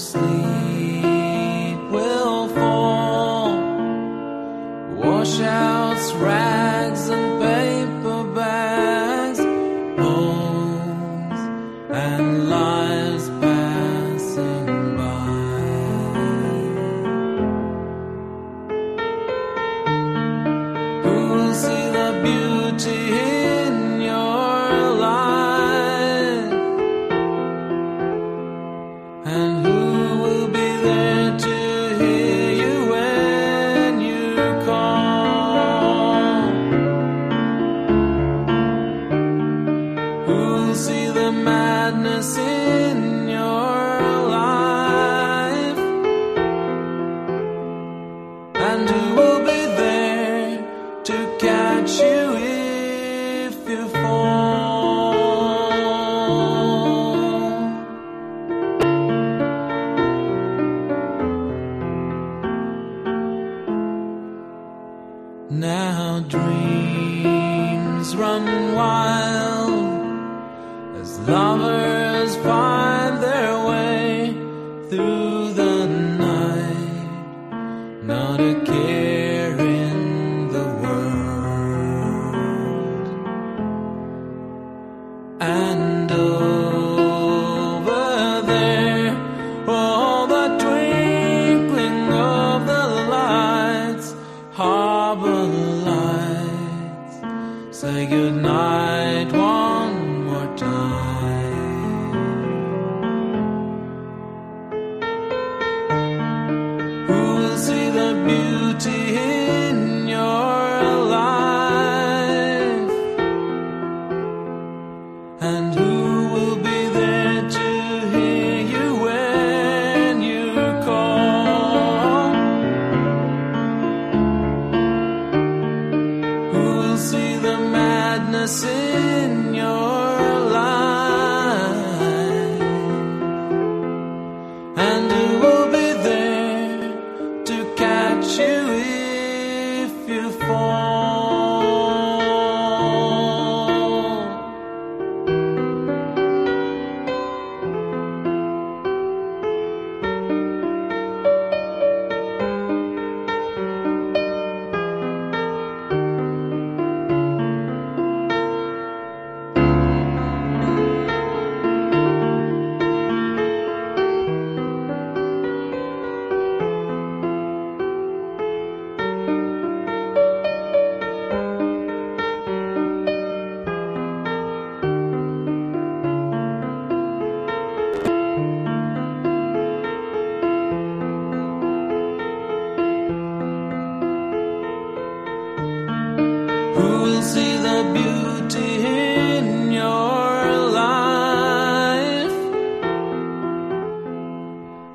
sleep will fall. Washouts, rags, and paper bags, bones, and lies. Madness in your life? And who will be there to catch you if you fall? Now dreams run wild as beauty in your life? And who will be there to hear you when you call? Who will see the madness in your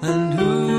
and who